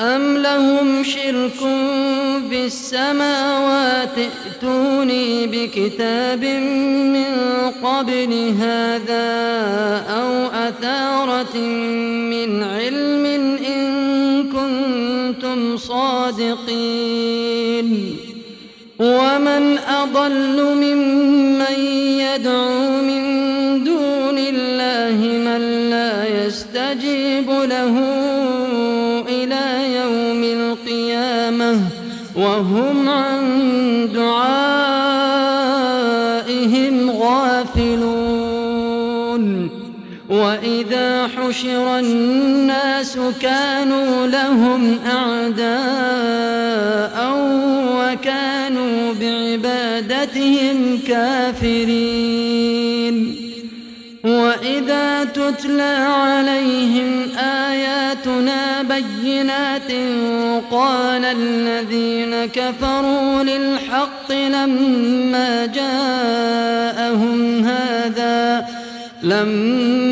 أم لهم شرك في السماوات ائتوني بكتاب من قبل هذا أو أثارة من علم إن كنتم صادقين ومن أضل ممن يدعو من دون الله من لا يستجيب له وهم عن دعائهم غافلون. وإذا حشر الناس كانوا لهم أعداء وكانوا بعبادتهم كافرين. وإذا تتلى عليهم آياتنا بينات قال الذين كفروا للحق لما جاءهم هذا لما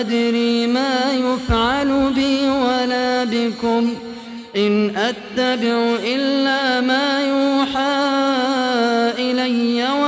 أدري ما يفعل بي ولا بكم. إن أتبع إلا ما يوحى إلي وما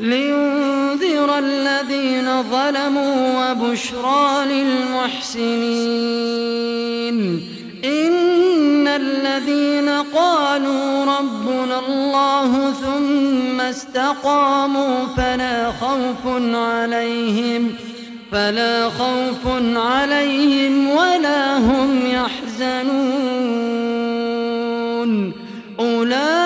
لينذر الذين ظلموا وبشرى للمحسنين. إن الذين قالوا ربنا الله ثم استقاموا فلا خوف عليهم فلا خوف عليهم ولا هم يحزنون. أولئك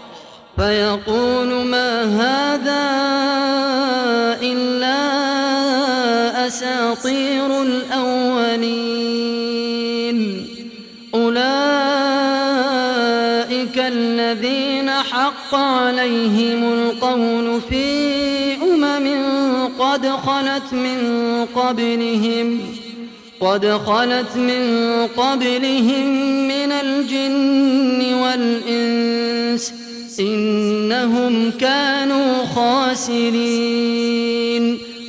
فيقول ما هذا إلا أساطير الأولين. أولئك الذين حق عليهم القول في أمم قد خلت من قبلهم قد خلت من قبلهم من الجن والإنس. إنهم كانوا خاسرين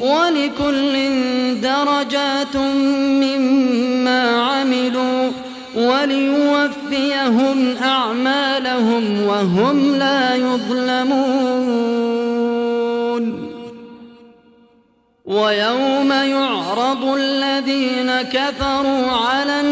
ولكل درجات مما عملوا وليوفيهم أعمالهم وهم لا يظلمون. ويوم يعرض الذين كفروا على النار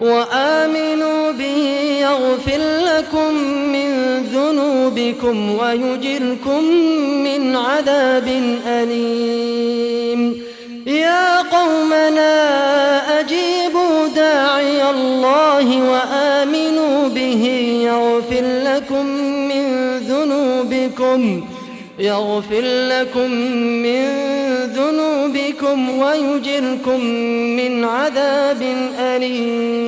وآمنوا به يغفر لكم من ذنوبكم ويجركم من عذاب أليم. يا قومنا أجيبوا داعي الله وآمنوا به يغفر لكم من ذنوبكم يغفر لكم من ذنوبكم ويجركم من عذاب أليم.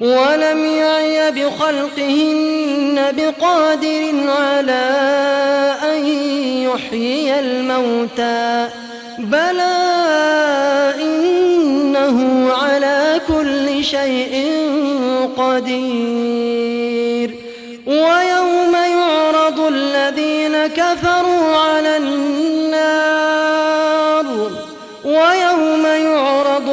ولم يعي بخلقهن بقادر على أن يحيي الموتى. بلى إنه على كل شيء قدير. ويوم يعرض الذين كفروا على النار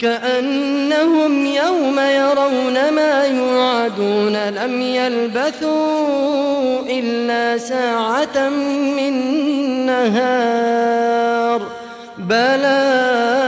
كأنهم يوم يرون ما يوعدون لم يلبثوا إلا ساعة من نهار. بلاغ